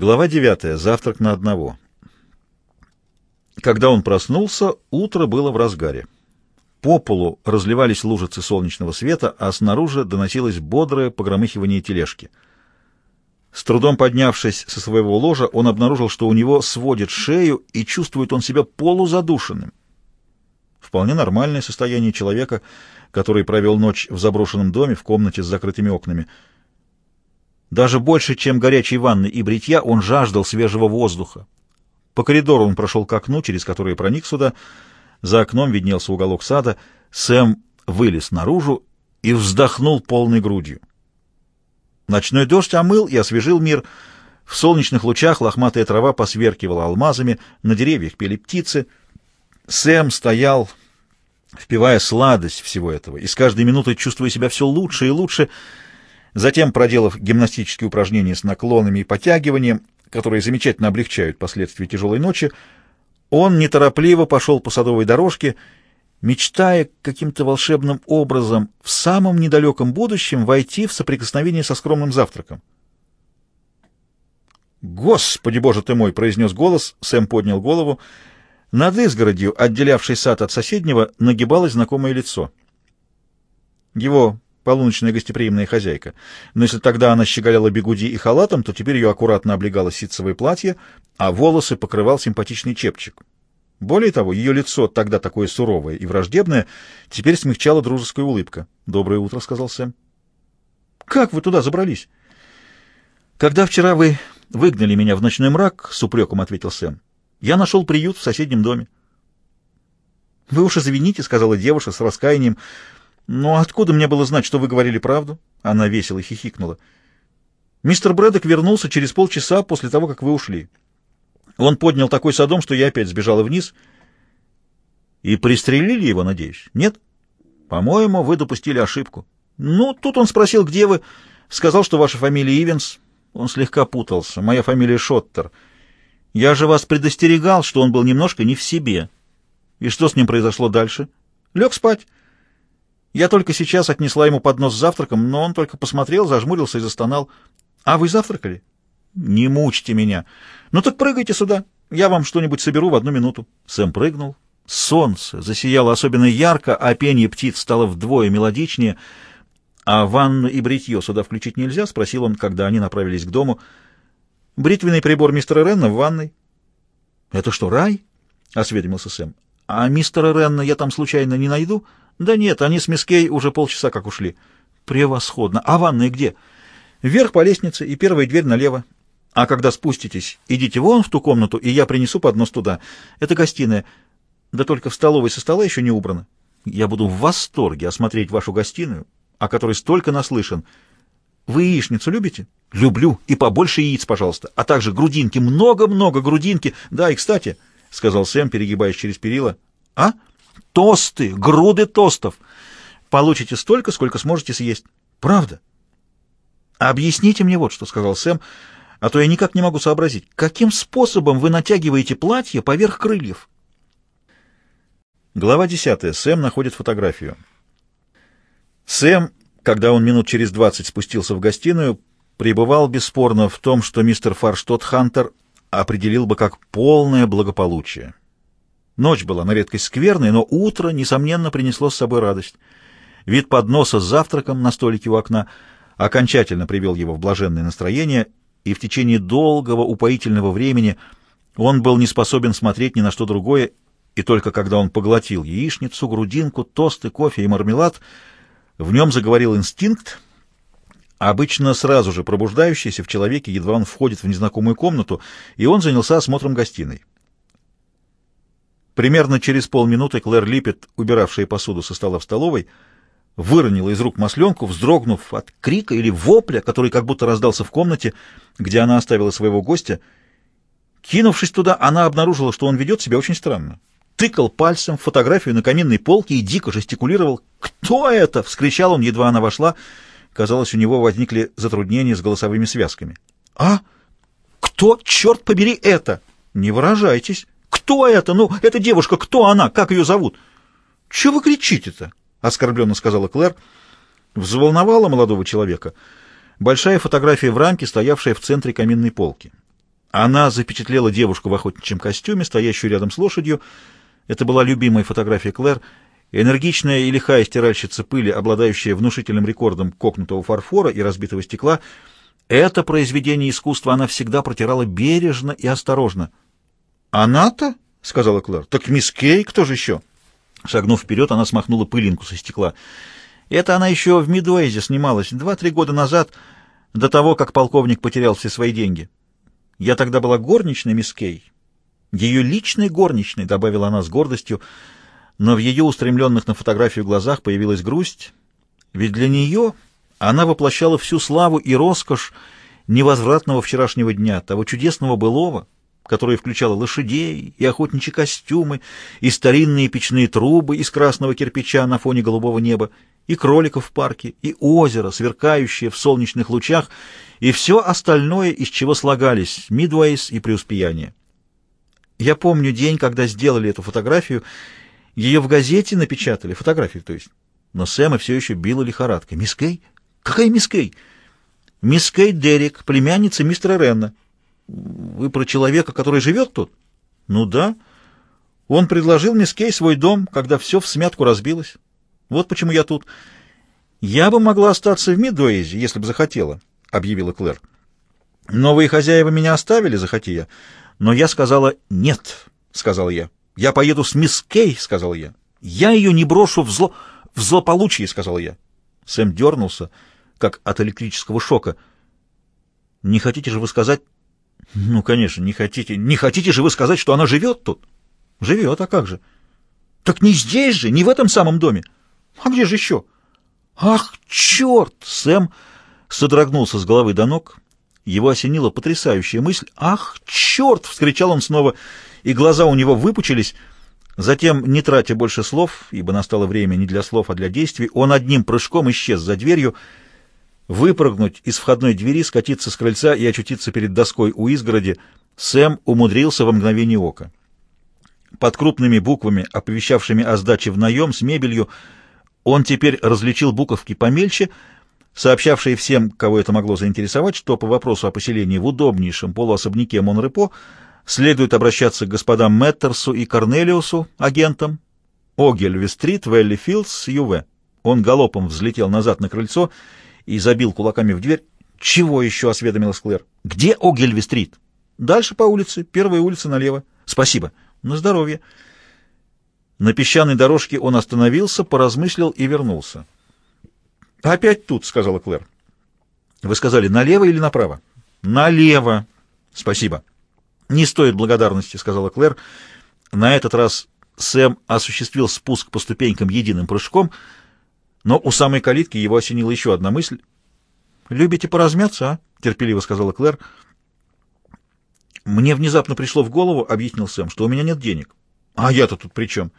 Глава 9. Завтрак на одного. Когда он проснулся, утро было в разгаре. По полу разливались лужицы солнечного света, а снаружи доносилось бодрое погромыхивание тележки. С трудом поднявшись со своего ложа, он обнаружил, что у него сводит шею и чувствует он себя полузадушенным. Вполне нормальное состояние человека, который провел ночь в заброшенном доме в комнате с закрытыми окнами — даже больше, чем горячей ванны и бритья, он жаждал свежего воздуха. По коридору он прошел к окну, через которое проник сюда. За окном виднелся уголок сада. Сэм вылез наружу и вздохнул полной грудью. Ночной дождь омыл и освежил мир. В солнечных лучах лохматая трава посверкивала алмазами, на деревьях пели птицы. Сэм стоял, впивая сладость всего этого, и с каждой минутой чувствуя себя все лучше и лучше — Затем, проделав гимнастические упражнения с наклонами и подтягиванием, которые замечательно облегчают последствия тяжелой ночи, он неторопливо пошел по садовой дорожке, мечтая каким-то волшебным образом в самом недалеком будущем войти в соприкосновение со скромным завтраком. «Господи, боже ты мой!» — произнес голос, Сэм поднял голову. Над изгородью, отделявшей сад от соседнего, нагибалось знакомое лицо. Его полуночная гостеприимная хозяйка. Но если тогда она щеголяла бегуди и халатом, то теперь ее аккуратно облегало ситцевое платье, а волосы покрывал симпатичный чепчик. Более того, ее лицо, тогда такое суровое и враждебное, теперь смягчала дружеская улыбка. «Доброе утро», — сказал Сэм. «Как вы туда забрались?» «Когда вчера вы выгнали меня в ночной мрак», — с упреком ответил Сэм, — «я нашел приют в соседнем доме». «Вы уж извините», — сказала девушка с раскаянием, — «Ну, откуда мне было знать, что вы говорили правду?» Она весело хихикнула. «Мистер Брэдок вернулся через полчаса после того, как вы ушли. Он поднял такой садом, что я опять сбежала вниз. И пристрелили его, надеюсь? Нет? По-моему, вы допустили ошибку. Ну, тут он спросил, где вы. Сказал, что ваша фамилия Ивенс. Он слегка путался. Моя фамилия Шоттер. Я же вас предостерегал, что он был немножко не в себе. И что с ним произошло дальше? Лег спать. Я только сейчас отнесла ему поднос с завтраком, но он только посмотрел, зажмурился и застонал. «А вы завтракали?» «Не мучьте меня!» «Ну так прыгайте сюда, я вам что-нибудь соберу в одну минуту». Сэм прыгнул. Солнце засияло особенно ярко, а пение птиц стало вдвое мелодичнее. «А ванну и бритье сюда включить нельзя?» — спросил он, когда они направились к дому. «Бритвенный прибор мистера Ренна в ванной». «Это что, рай?» — осведомился Сэм. «А мистера Ренна я там случайно не найду?» Да нет, они с Мискей уже полчаса как ушли. Превосходно. А ванная где? Вверх по лестнице и первая дверь налево. А когда спуститесь, идите вон в ту комнату, и я принесу поднос туда. Это гостиная. Да только в столовой со стола еще не убрано. Я буду в восторге осмотреть вашу гостиную, о которой столько наслышан. Вы яичницу любите? Люблю. И побольше яиц, пожалуйста. А также грудинки. Много-много грудинки. Да, и кстати, — сказал Сэм, перегибаясь через перила. А? — Тосты, груды тостов. Получите столько, сколько сможете съесть. Правда? Объясните мне вот что, сказал Сэм, а то я никак не могу сообразить, каким способом вы натягиваете платье поверх крыльев? Глава 10. Сэм находит фотографию. Сэм, когда он минут через двадцать спустился в гостиную, пребывал бесспорно в том, что мистер Фарштот Хантер определил бы как полное благополучие. Ночь была на редкость скверной, но утро, несомненно, принесло с собой радость. Вид подноса с завтраком на столике у окна окончательно привел его в блаженное настроение, и в течение долгого упоительного времени он был не способен смотреть ни на что другое, и только когда он поглотил яичницу, грудинку, тосты, кофе и мармелад, в нем заговорил инстинкт, обычно сразу же пробуждающийся в человеке, едва он входит в незнакомую комнату, и он занялся осмотром гостиной. Примерно через полминуты Клэр Липпет, убиравшая посуду со стола в столовой, выронила из рук масленку, вздрогнув от крика или вопля, который как будто раздался в комнате, где она оставила своего гостя. Кинувшись туда, она обнаружила, что он ведет себя очень странно. Тыкал пальцем в фотографию на каминной полке и дико жестикулировал. «Кто это?» — вскричал он, едва она вошла. Казалось, у него возникли затруднения с голосовыми связками. «А? Кто, черт побери, это?» «Не выражайтесь». «Кто это? Ну, эта девушка, кто она? Как ее зовут?» «Чего вы кричите-то?» — оскорбленно сказала Клэр. Взволновала молодого человека большая фотография в рамке, стоявшая в центре каминной полки. Она запечатлела девушку в охотничьем костюме, стоящую рядом с лошадью. Это была любимая фотография Клэр. Энергичная и лихая стиральщица пыли, обладающая внушительным рекордом кокнутого фарфора и разбитого стекла, это произведение искусства она всегда протирала бережно и осторожно. «Она-то?» — сказала Клэр. «Так мисс Кей, кто же еще?» Шагнув вперед, она смахнула пылинку со стекла. «Это она еще в Мидуэйзе снималась два-три года назад, до того, как полковник потерял все свои деньги. Я тогда была горничной мисс Кей. Ее личной горничной», — добавила она с гордостью, но в ее устремленных на фотографию глазах появилась грусть, ведь для нее она воплощала всю славу и роскошь невозвратного вчерашнего дня, того чудесного былого, которое включало лошадей и охотничьи костюмы, и старинные печные трубы из красного кирпича на фоне голубого неба, и кроликов в парке, и озеро, сверкающее в солнечных лучах, и все остальное, из чего слагались Мидуэйс и преуспеяние. Я помню день, когда сделали эту фотографию, ее в газете напечатали, фотографию, то есть. Но Сэма все еще била лихорадка. «Мисс Кей? Какая мисс Кей?» «Мисс Кей Дерек, племянница мистера Ренна». Вы про человека, который живет тут? Ну да. Он предложил мне Скей свой дом, когда все в смятку разбилось. Вот почему я тут. Я бы могла остаться в Мидуэйзе, если бы захотела, объявила Клэр. Новые хозяева меня оставили, захоти я. Но я сказала «нет», сказал я. «Я поеду с мисс Кей», сказал я. «Я ее не брошу в зло... в злополучие», сказал я. Сэм дернулся, как от электрического шока. «Не хотите же вы сказать, ну, конечно, не хотите. Не хотите же вы сказать, что она живет тут? Живет, а как же? Так не здесь же, не в этом самом доме. А где же еще? Ах, черт! Сэм содрогнулся с головы до ног. Его осенила потрясающая мысль. «Ах, черт!» — вскричал он снова, и глаза у него выпучились. Затем, не тратя больше слов, ибо настало время не для слов, а для действий, он одним прыжком исчез за дверью, Выпрыгнуть из входной двери, скатиться с крыльца и очутиться перед доской у изгороди Сэм умудрился во мгновение ока. Под крупными буквами, оповещавшими о сдаче в наем с мебелью, он теперь различил буковки помельче, сообщавшие всем, кого это могло заинтересовать, что по вопросу о поселении в удобнейшем полуособняке Монрепо следует обращаться к господам Меттерсу и Корнелиусу, агентам, Огельви-стрит, Велли-Филдс, Юве. Он галопом взлетел назад на крыльцо и забил кулаками в дверь. «Чего еще?» — осведомилась Клэр. «Где Огельви-стрит?» «Дальше по улице. Первая улица налево». «Спасибо. На здоровье». На песчаной дорожке он остановился, поразмыслил и вернулся. «Опять тут», — сказала Клэр. «Вы сказали, налево или направо?» «Налево». «Спасибо». «Не стоит благодарности», — сказала Клэр. На этот раз Сэм осуществил спуск по ступенькам единым прыжком — но у самой калитки его осенила еще одна мысль. «Любите поразмяться, а?» — терпеливо сказала Клэр. «Мне внезапно пришло в голову, — объяснил Сэм, — что у меня нет денег». «А я-то тут при чем?»